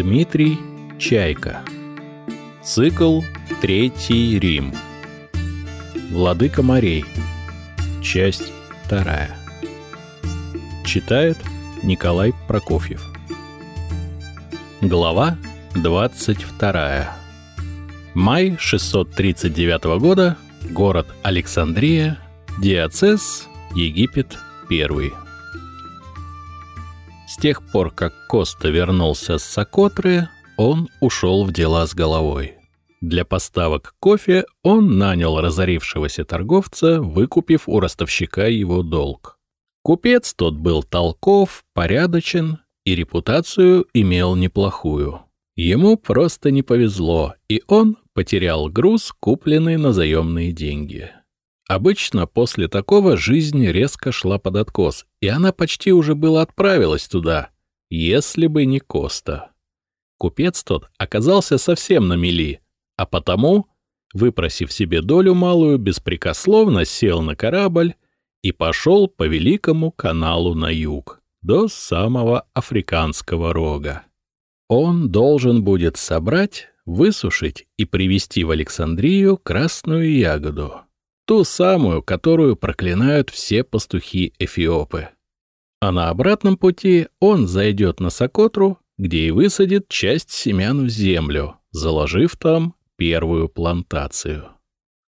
Дмитрий Чайка. Цикл Третий Рим. Владыка морей. Часть вторая. Читает Николай Прокофьев. Глава 22. Май 639 года. Город Александрия. Диацез. Египет. Первый. Тех пор, как Коста вернулся с Сокотры, он ушел в дела с головой. Для поставок кофе он нанял разорившегося торговца, выкупив у ростовщика его долг. Купец тот был толков, порядочен и репутацию имел неплохую. Ему просто не повезло, и он потерял груз, купленный на заемные деньги. Обычно после такого жизнь резко шла под откос, и она почти уже была отправилась туда, если бы не Коста. Купец тот оказался совсем на мели, а потому, выпросив себе долю малую, беспрекословно сел на корабль и пошел по Великому каналу на юг, до самого Африканского рога. Он должен будет собрать, высушить и привезти в Александрию красную ягоду — ту самую, которую проклинают все пастухи-эфиопы. А на обратном пути он зайдет на Сокотру, где и высадит часть семян в землю, заложив там первую плантацию.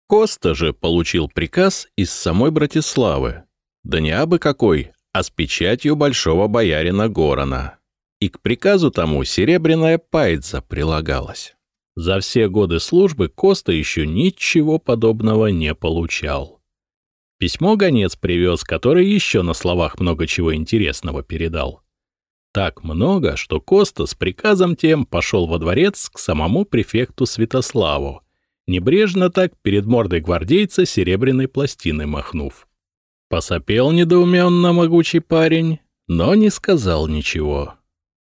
Коста же получил приказ из самой Братиславы, да не абы какой, а с печатью большого боярина Горона. И к приказу тому серебряная пайдза прилагалась. За все годы службы Коста еще ничего подобного не получал. Письмо гонец привез, который еще на словах много чего интересного передал. Так много, что Коста с приказом тем пошел во дворец к самому префекту Святославу, небрежно так перед мордой гвардейца серебряной пластиной махнув. Посопел недоуменно могучий парень, но не сказал ничего.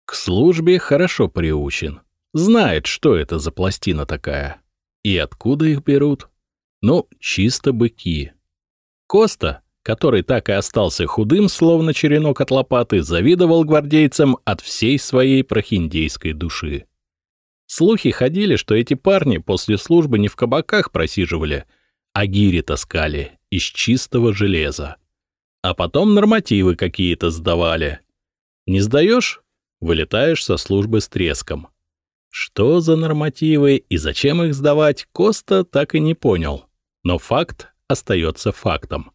К службе хорошо приучен — Знает, что это за пластина такая. И откуда их берут? Ну, чисто быки. Коста, который так и остался худым, словно черенок от лопаты, завидовал гвардейцам от всей своей прохиндейской души. Слухи ходили, что эти парни после службы не в кабаках просиживали, а гири таскали из чистого железа. А потом нормативы какие-то сдавали. Не сдаешь — вылетаешь со службы с треском. Что за нормативы и зачем их сдавать, Коста так и не понял. Но факт остается фактом.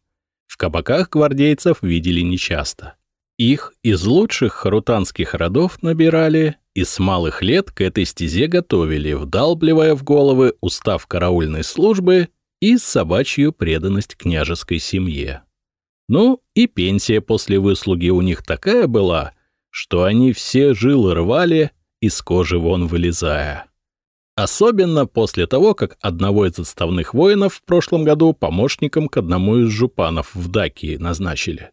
В кабаках гвардейцев видели нечасто. Их из лучших харутанских родов набирали и с малых лет к этой стезе готовили, вдалбливая в головы устав караульной службы и собачью преданность княжеской семье. Ну, и пенсия после выслуги у них такая была, что они все жилы рвали из кожи вон вылезая. Особенно после того, как одного из отставных воинов в прошлом году помощником к одному из жупанов в Дакии назначили.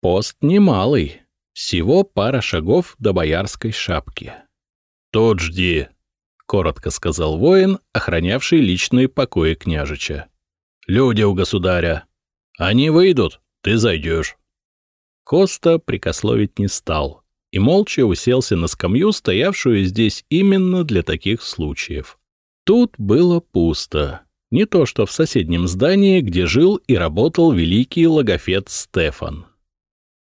Пост немалый, всего пара шагов до боярской шапки. «Тут жди», — коротко сказал воин, охранявший личные покои княжича. «Люди у государя. Они выйдут, ты зайдешь». Коста прикословить не стал и молча уселся на скамью, стоявшую здесь именно для таких случаев. Тут было пусто. Не то что в соседнем здании, где жил и работал великий логофет Стефан.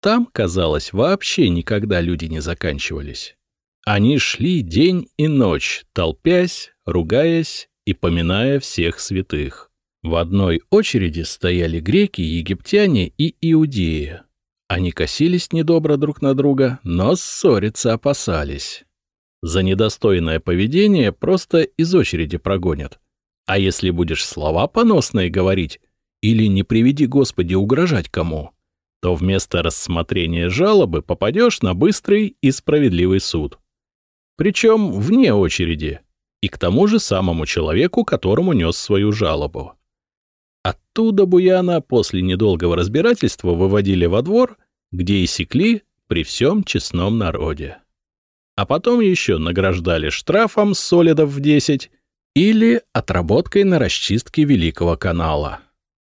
Там, казалось, вообще никогда люди не заканчивались. Они шли день и ночь, толпясь, ругаясь и поминая всех святых. В одной очереди стояли греки, египтяне и иудеи. Они косились недобро друг на друга, но ссориться опасались. За недостойное поведение просто из очереди прогонят. А если будешь слова поносные говорить или, не приведи Господи, угрожать кому, то вместо рассмотрения жалобы попадешь на быстрый и справедливый суд. Причем вне очереди, и к тому же самому человеку, которому нес свою жалобу. Оттуда Буяна после недолгого разбирательства выводили во двор, где и секли при всем честном народе. А потом еще награждали штрафом солидов в 10 или отработкой на расчистке Великого канала.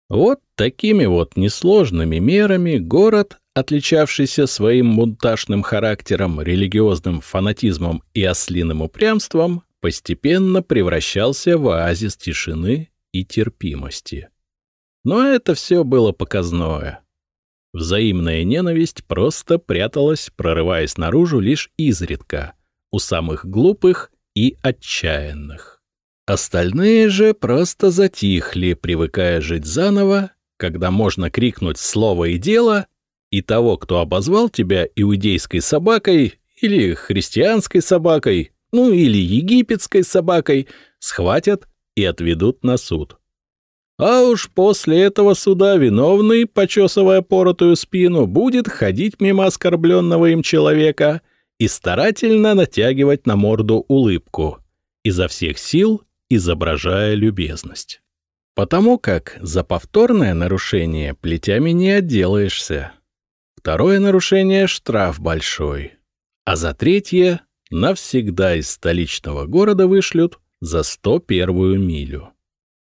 Вот такими вот несложными мерами город отличавшийся своим мунтажным характером, религиозным фанатизмом и ослиным упрямством, постепенно превращался в оазис тишины и терпимости. Но это все было показное. Взаимная ненависть просто пряталась, прорываясь наружу лишь изредка, у самых глупых и отчаянных. Остальные же просто затихли, привыкая жить заново, когда можно крикнуть слово и дело, и того, кто обозвал тебя иудейской собакой или христианской собакой, ну или египетской собакой, схватят и отведут на суд. А уж после этого суда виновный, почесывая поротую спину, будет ходить мимо оскорбленного им человека и старательно натягивать на морду улыбку, изо всех сил изображая любезность. Потому как за повторное нарушение плетями не отделаешься. Второе нарушение — штраф большой. А за третье — навсегда из столичного города вышлют за 101-ю милю.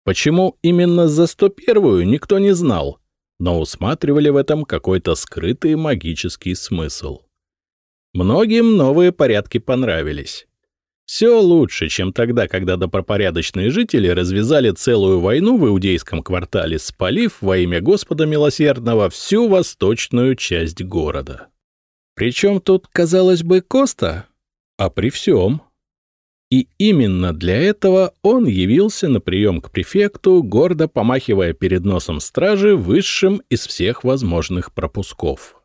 Почему именно за 101-ю, никто не знал, но усматривали в этом какой-то скрытый магический смысл. Многим новые порядки понравились. Все лучше, чем тогда, когда добропорядочные жители развязали целую войну в иудейском квартале, спалив во имя Господа Милосердного всю восточную часть города. Причем тут, казалось бы, Коста, а при всем. И именно для этого он явился на прием к префекту, гордо помахивая перед носом стражи высшим из всех возможных пропусков.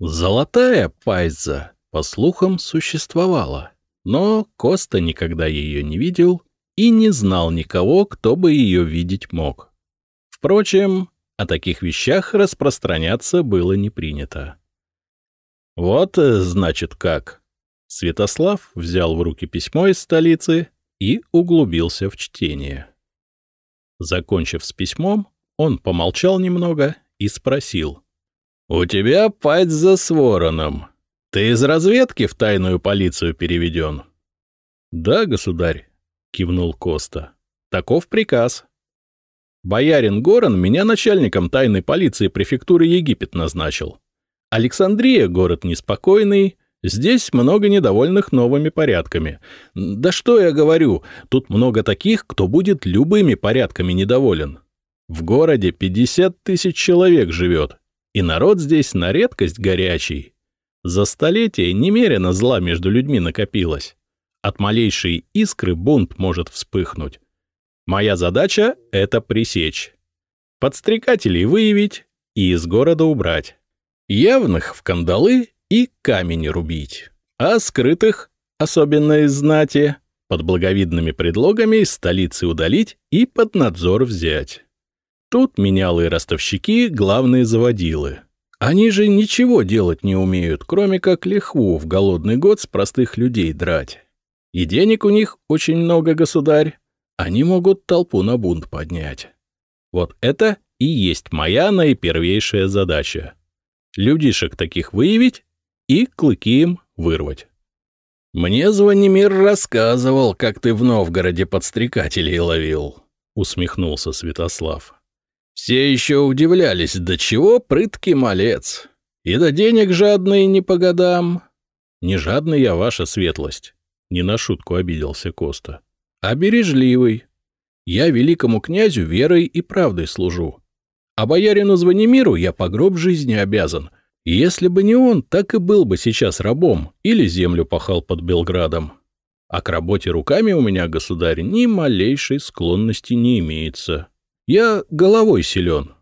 Золотая пайза, по слухам, существовала. Но Коста никогда ее не видел и не знал никого, кто бы ее видеть мог. Впрочем, о таких вещах распространяться было не принято. «Вот, э, значит, как». Святослав взял в руки письмо из столицы и углубился в чтение. Закончив с письмом, он помолчал немного и спросил. «У тебя пать за свороном. «Ты из разведки в тайную полицию переведен?» «Да, государь», — кивнул Коста. «Таков приказ. Боярин Горан меня начальником тайной полиции префектуры Египет назначил. Александрия — город неспокойный, здесь много недовольных новыми порядками. Да что я говорю, тут много таких, кто будет любыми порядками недоволен. В городе 50 тысяч человек живет, и народ здесь на редкость горячий. За столетия немерено зла между людьми накопилось. От малейшей искры бунт может вспыхнуть. Моя задача — это пресечь. Подстрекателей выявить и из города убрать. Явных в кандалы и камень рубить. А скрытых, особенно из знати, под благовидными предлогами из столицы удалить и под надзор взять. Тут менялые ростовщики — главные заводилы. Они же ничего делать не умеют, кроме как лихву в голодный год с простых людей драть. И денег у них очень много, государь. Они могут толпу на бунт поднять. Вот это и есть моя наипервейшая задача. Людишек таких выявить и клыки им вырвать. «Мне Звонимир рассказывал, как ты в Новгороде подстрекателей ловил», — усмехнулся Святослав. Все еще удивлялись, до чего прыткий малец. И до денег жадный не по годам. Не жадный я, ваша светлость. Не на шутку обиделся Коста. А бережливый. Я великому князю верой и правдой служу. А боярину Звонимиру я по гроб жизни обязан. Если бы не он, так и был бы сейчас рабом или землю пахал под Белградом. А к работе руками у меня, государь, ни малейшей склонности не имеется. Я головой силен.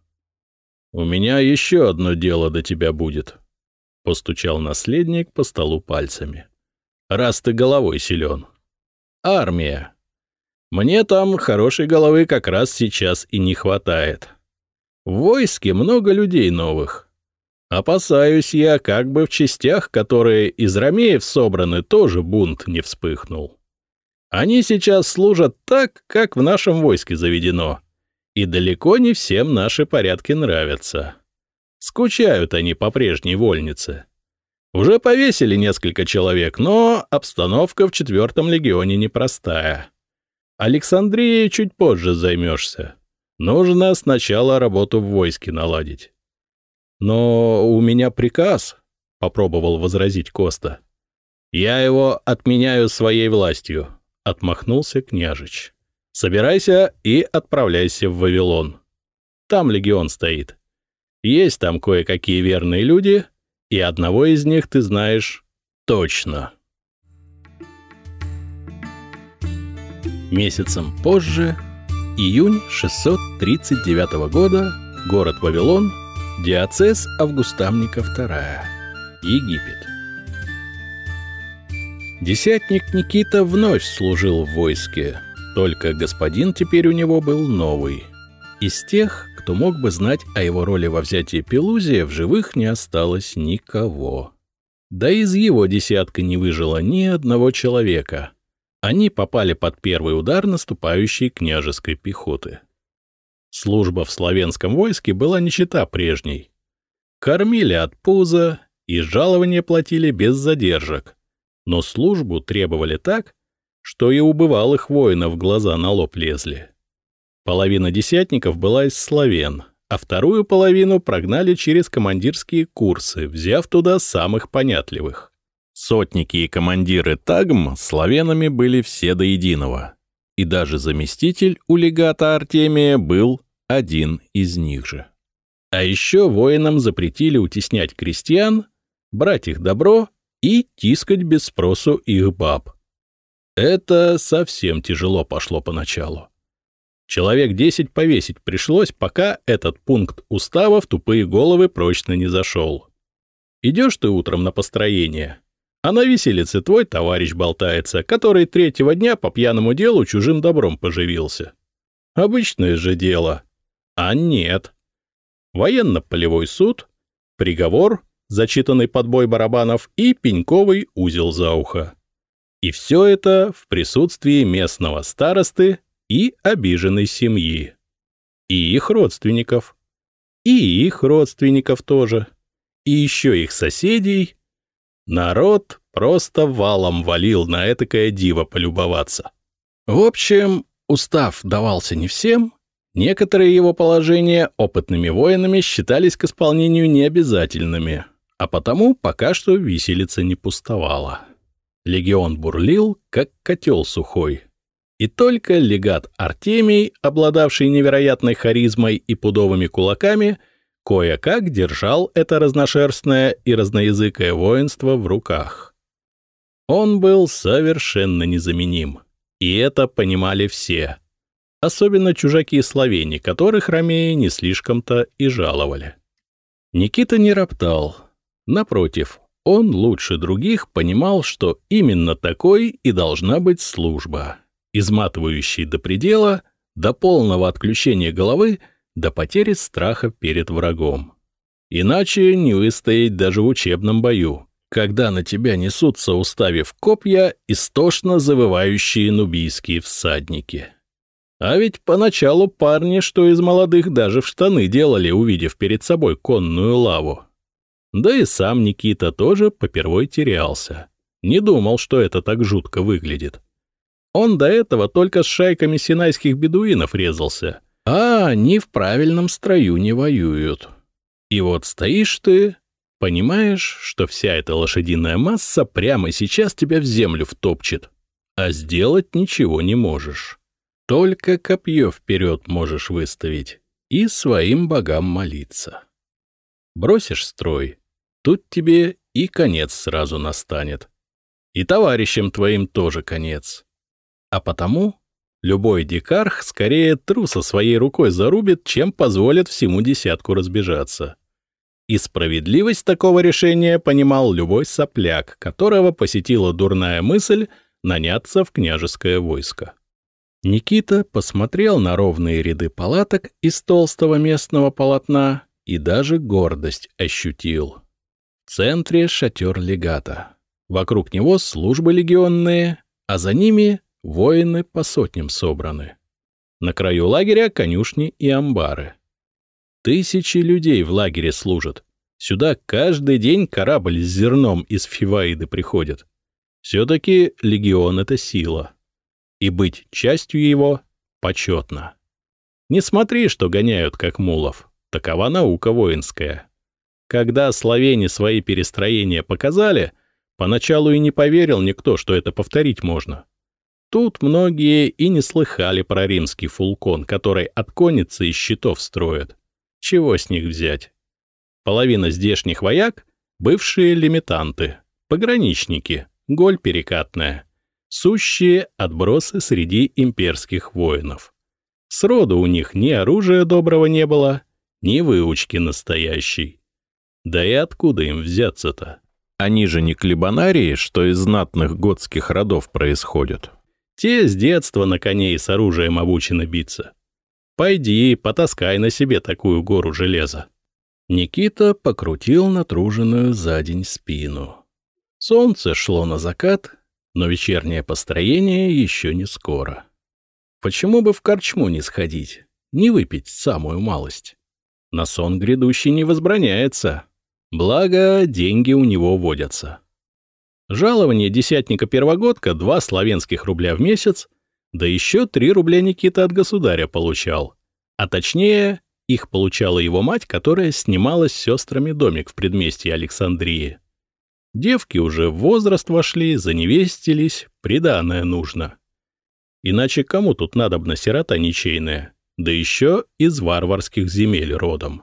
У меня еще одно дело до тебя будет. Постучал наследник по столу пальцами. Раз ты головой силен. Армия. Мне там хорошей головы как раз сейчас и не хватает. В войске много людей новых. Опасаюсь я, как бы в частях, которые из ромеев собраны, тоже бунт не вспыхнул. Они сейчас служат так, как в нашем войске заведено — и далеко не всем наши порядки нравятся. Скучают они по прежней вольнице. Уже повесили несколько человек, но обстановка в четвертом легионе непростая. Александрией чуть позже займешься. Нужно сначала работу в войске наладить. Но у меня приказ, — попробовал возразить Коста. Я его отменяю своей властью, — отмахнулся княжич. Собирайся и отправляйся в Вавилон. Там легион стоит. Есть там кое-какие верные люди, и одного из них ты знаешь точно. Месяцем позже, июнь 639 года, город Вавилон, диацез Августамника II, Египет. Десятник Никита вновь служил в войске, только господин теперь у него был новый. Из тех, кто мог бы знать о его роли во взятии Пелузия, в живых не осталось никого. Да из его десятка не выжило ни одного человека. Они попали под первый удар наступающей княжеской пехоты. Служба в славянском войске была не чета прежней. Кормили от пуза и жалования платили без задержек, но службу требовали так, что и у бывалых воинов глаза на лоб лезли. Половина десятников была из славян, а вторую половину прогнали через командирские курсы, взяв туда самых понятливых. Сотники и командиры Тагм славянами были все до единого, и даже заместитель у легата Артемия был один из них же. А еще воинам запретили утеснять крестьян, брать их добро и тискать без спросу их баб. Это совсем тяжело пошло поначалу. Человек десять повесить пришлось, пока этот пункт устава в тупые головы прочно не зашел. Идешь ты утром на построение, а на виселице твой товарищ болтается, который третьего дня по пьяному делу чужим добром поживился. Обычное же дело. А нет. Военно-полевой суд, приговор, зачитанный подбой барабанов и пеньковый узел за ухо. И все это в присутствии местного старосты и обиженной семьи. И их родственников. И их родственников тоже. И еще их соседей. Народ просто валом валил на этакое диво полюбоваться. В общем, устав давался не всем, некоторые его положения опытными воинами считались к исполнению необязательными, а потому пока что виселица не пустовала. Легион бурлил, как котел сухой, и только легат Артемий, обладавший невероятной харизмой и пудовыми кулаками, кое-как держал это разношерстное и разноязыкое воинство в руках. Он был совершенно незаменим, и это понимали все, особенно чужаки-словени, которых ромеи не слишком-то и жаловали. Никита не роптал. Напротив, он лучше других понимал, что именно такой и должна быть служба изматывающий до предела, до полного отключения головы, до потери страха перед врагом. Иначе не выстоять даже в учебном бою, когда на тебя несутся, уставив копья, истошно завывающие нубийские всадники. А ведь поначалу парни, что из молодых, даже в штаны делали, увидев перед собой конную лаву. Да и сам Никита тоже попервой терялся. Не думал, что это так жутко выглядит. Он до этого только с шайками синайских бедуинов резался, а они в правильном строю не воюют. И вот стоишь ты, понимаешь, что вся эта лошадиная масса прямо сейчас тебя в землю втопчет, а сделать ничего не можешь. Только копье вперед можешь выставить и своим богам молиться. Бросишь строй, тут тебе и конец сразу настанет. И товарищам твоим тоже конец. А потому любой дикарх скорее труса своей рукой зарубит, чем позволит всему десятку разбежаться. И справедливость такого решения понимал любой сопляк, которого посетила дурная мысль наняться в княжеское войско. Никита посмотрел на ровные ряды палаток из толстого местного полотна и даже гордость ощутил. В центре шатер легата. Вокруг него службы легионные, а за ними Воины по сотням собраны. На краю лагеря конюшни и амбары. Тысячи людей в лагере служат. Сюда каждый день корабль с зерном из Фиваиды приходит. Все-таки легион — это сила. И быть частью его почетно. Не смотри, что гоняют, как мулов. Такова наука воинская. Когда славяне свои перестроения показали, поначалу и не поверил никто, что это повторить можно. Тут многие и не слыхали про римский фулкон, который от конницы и щитов строят. Чего с них взять? Половина здешних вояк — бывшие лимитанты, пограничники, голь перекатная, сущие отбросы среди имперских воинов. Сроду у них ни оружия доброго не было, ни выучки настоящей. Да и откуда им взяться-то? Они же не клебанарии, что из знатных готских родов происходят. Те с детства на коне и с оружием обучены биться. Пойди, потаскай на себе такую гору железа. Никита покрутил натруженную за день спину. Солнце шло на закат, но вечернее построение еще не скоро. Почему бы в корчму не сходить, не выпить самую малость? На сон грядущий не возбраняется. Благо, деньги у него водятся. Жалование десятника-первогодка — два славянских рубля в месяц, да еще три рубля Никита от государя получал. А точнее, их получала его мать, которая снимала с сестрами домик в предместье Александрии. Девки уже в возраст вошли, заневестились, приданое нужно. Иначе кому тут надобна сирота ничейная, да еще из варварских земель родом.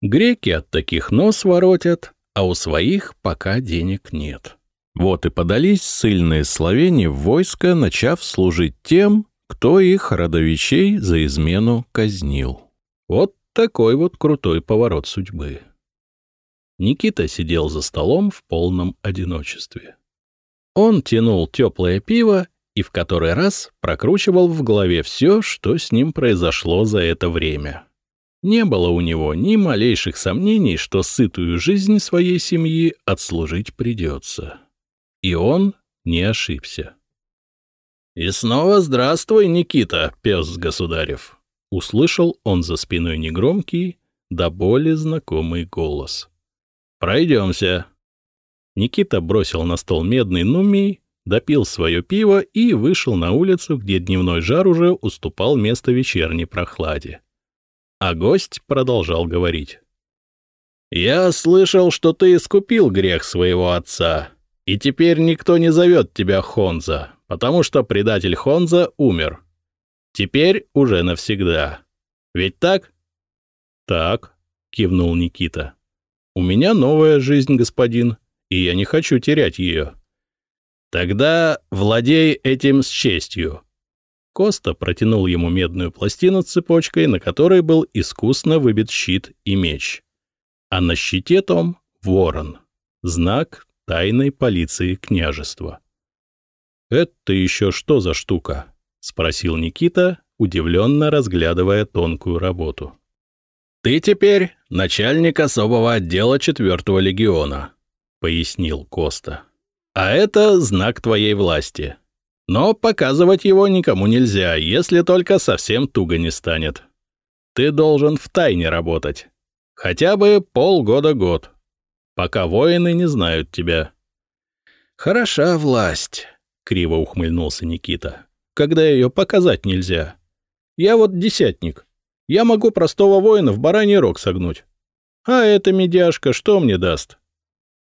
Греки от таких нос воротят, а у своих пока денег нет. Вот и подались сильные словени в войско, начав служить тем, кто их родовичей за измену казнил. Вот такой вот крутой поворот судьбы. Никита сидел за столом в полном одиночестве. Он тянул теплое пиво и в который раз прокручивал в голове все, что с ним произошло за это время. Не было у него ни малейших сомнений, что сытую жизнь своей семьи отслужить придется. И он не ошибся. «И снова здравствуй, Никита, пес государев!» Услышал он за спиной негромкий, да более знакомый голос. «Пройдемся!» Никита бросил на стол медный нумий, допил свое пиво и вышел на улицу, где дневной жар уже уступал место вечерней прохладе. А гость продолжал говорить. «Я слышал, что ты искупил грех своего отца, и теперь никто не зовет тебя Хонза, потому что предатель Хонза умер. Теперь уже навсегда. Ведь так?» «Так», — кивнул Никита. «У меня новая жизнь, господин, и я не хочу терять ее». «Тогда владей этим с честью». Коста протянул ему медную пластину с цепочкой, на которой был искусно выбит щит и меч. А на щите том — ворон, знак тайной полиции княжества. «Это еще что за штука?» — спросил Никита, удивленно разглядывая тонкую работу. «Ты теперь начальник особого отдела четвертого легиона», — пояснил Коста. А это знак твоей власти. Но показывать его никому нельзя, если только совсем туго не станет. Ты должен в тайне работать. Хотя бы полгода-год, пока воины не знают тебя. Хороша власть, — криво ухмыльнулся Никита, — когда ее показать нельзя. Я вот десятник. Я могу простого воина в бараний рог согнуть. А эта медяшка что мне даст?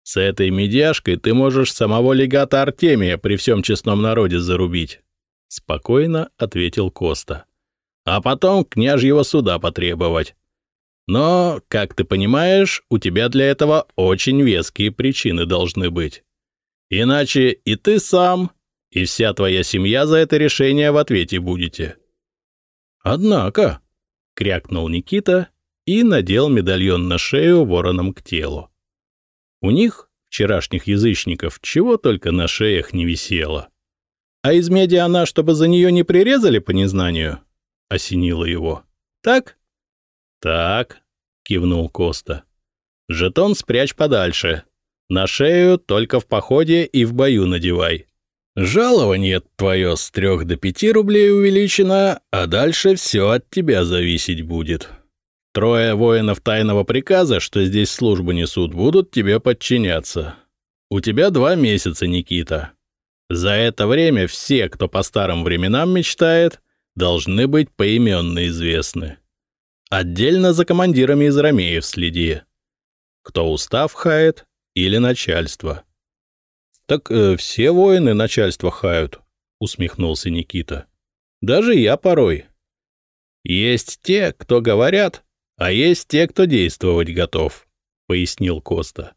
С этой медяшкой ты можешь самого легата Артемия при всем честном народе зарубить. Спокойно ответил Коста. А потом княжьего суда потребовать. Но, как ты понимаешь, у тебя для этого очень веские причины должны быть. Иначе и ты сам, и вся твоя семья за это решение в ответе будете. Однако, — крякнул Никита и надел медальон на шею вороном к телу. У них, вчерашних язычников, чего только на шеях не висело. А из меди она, чтобы за нее не прирезали по незнанию, — осенила его. Так? Так, — кивнул Коста. Жетон спрячь подальше. На шею только в походе и в бою надевай. Жалование твое с трех до пяти рублей увеличено, а дальше все от тебя зависеть будет. Трое воинов тайного приказа, что здесь службу несут, будут тебе подчиняться. У тебя два месяца, Никита. За это время все, кто по старым временам мечтает, должны быть поименно известны. Отдельно за командирами из Ромеев следи. Кто устав хает или начальство. «Так э, все воины начальство хают», — усмехнулся Никита. «Даже я порой». «Есть те, кто говорят, а есть те, кто действовать готов», — пояснил Коста.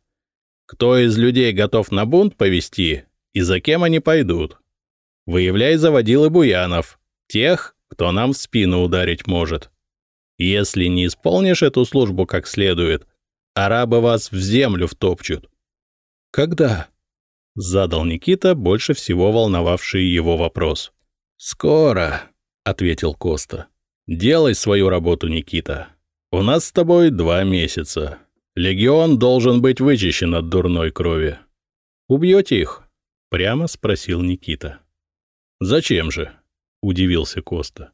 «Кто из людей готов на бунт повести, и за кем они пойдут? Выявляй заводилы буянов, тех, кто нам в спину ударить может. Если не исполнишь эту службу как следует, арабы вас в землю втопчут». «Когда?» — задал Никита, больше всего волновавший его вопрос. «Скоро», — ответил Коста. «Делай свою работу, Никита. У нас с тобой два месяца. Легион должен быть вычищен от дурной крови. Убьете их?» — прямо спросил Никита. «Зачем же?» — удивился Коста.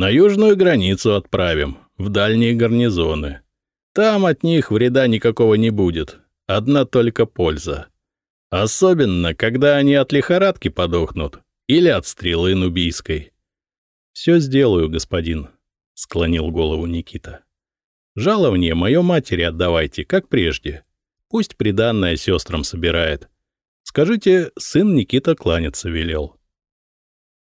«На южную границу отправим, в дальние гарнизоны. Там от них вреда никакого не будет, одна только польза. Особенно, когда они от лихорадки подохнут или от стрелы нубийской». «Все сделаю, господин», — склонил голову Никита. «Жалование мое матери отдавайте, как прежде. Пусть приданное сестрам собирает. Скажите, сын Никита кланяться велел».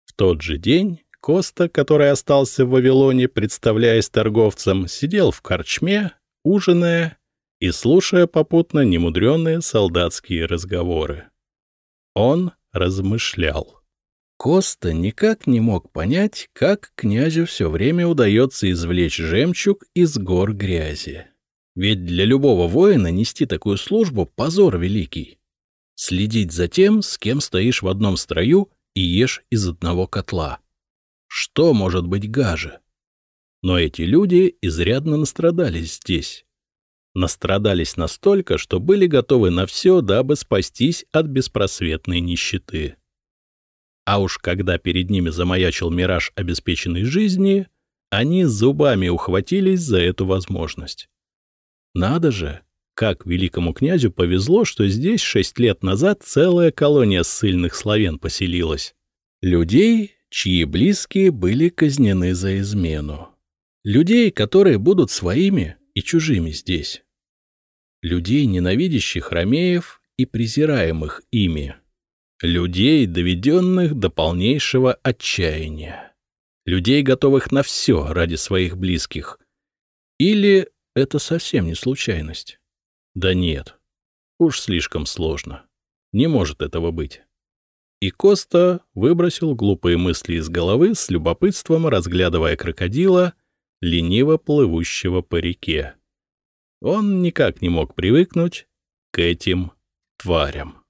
В тот же день Коста, который остался в Вавилоне, представляясь торговцем, сидел в корчме, ужиная и слушая попутно немудренные солдатские разговоры. Он размышлял. Коста никак не мог понять, как князю все время удается извлечь жемчуг из гор грязи. Ведь для любого воина нести такую службу — позор великий. Следить за тем, с кем стоишь в одном строю и ешь из одного котла — что может быть гаже? Но эти люди изрядно настрадались здесь. Настрадались настолько, что были готовы на все, дабы спастись от беспросветной нищеты. А уж когда перед ними замаячил мираж обеспеченной жизни, они зубами ухватились за эту возможность. Надо же, как великому князю повезло, что здесь шесть лет назад целая колония ссыльных славян поселилась. Людей, чьи близкие были казнены за измену. Людей, которые будут своими и чужими здесь. Людей, ненавидящих ромеев и презираемых ими. Людей, доведенных до полнейшего отчаяния. Людей, готовых на все ради своих близких. Или это совсем не случайность? Да нет, уж слишком сложно. Не может этого быть. И Коста выбросил глупые мысли из головы с любопытством, разглядывая крокодила, лениво плывущего по реке. Он никак не мог привыкнуть к этим тварям.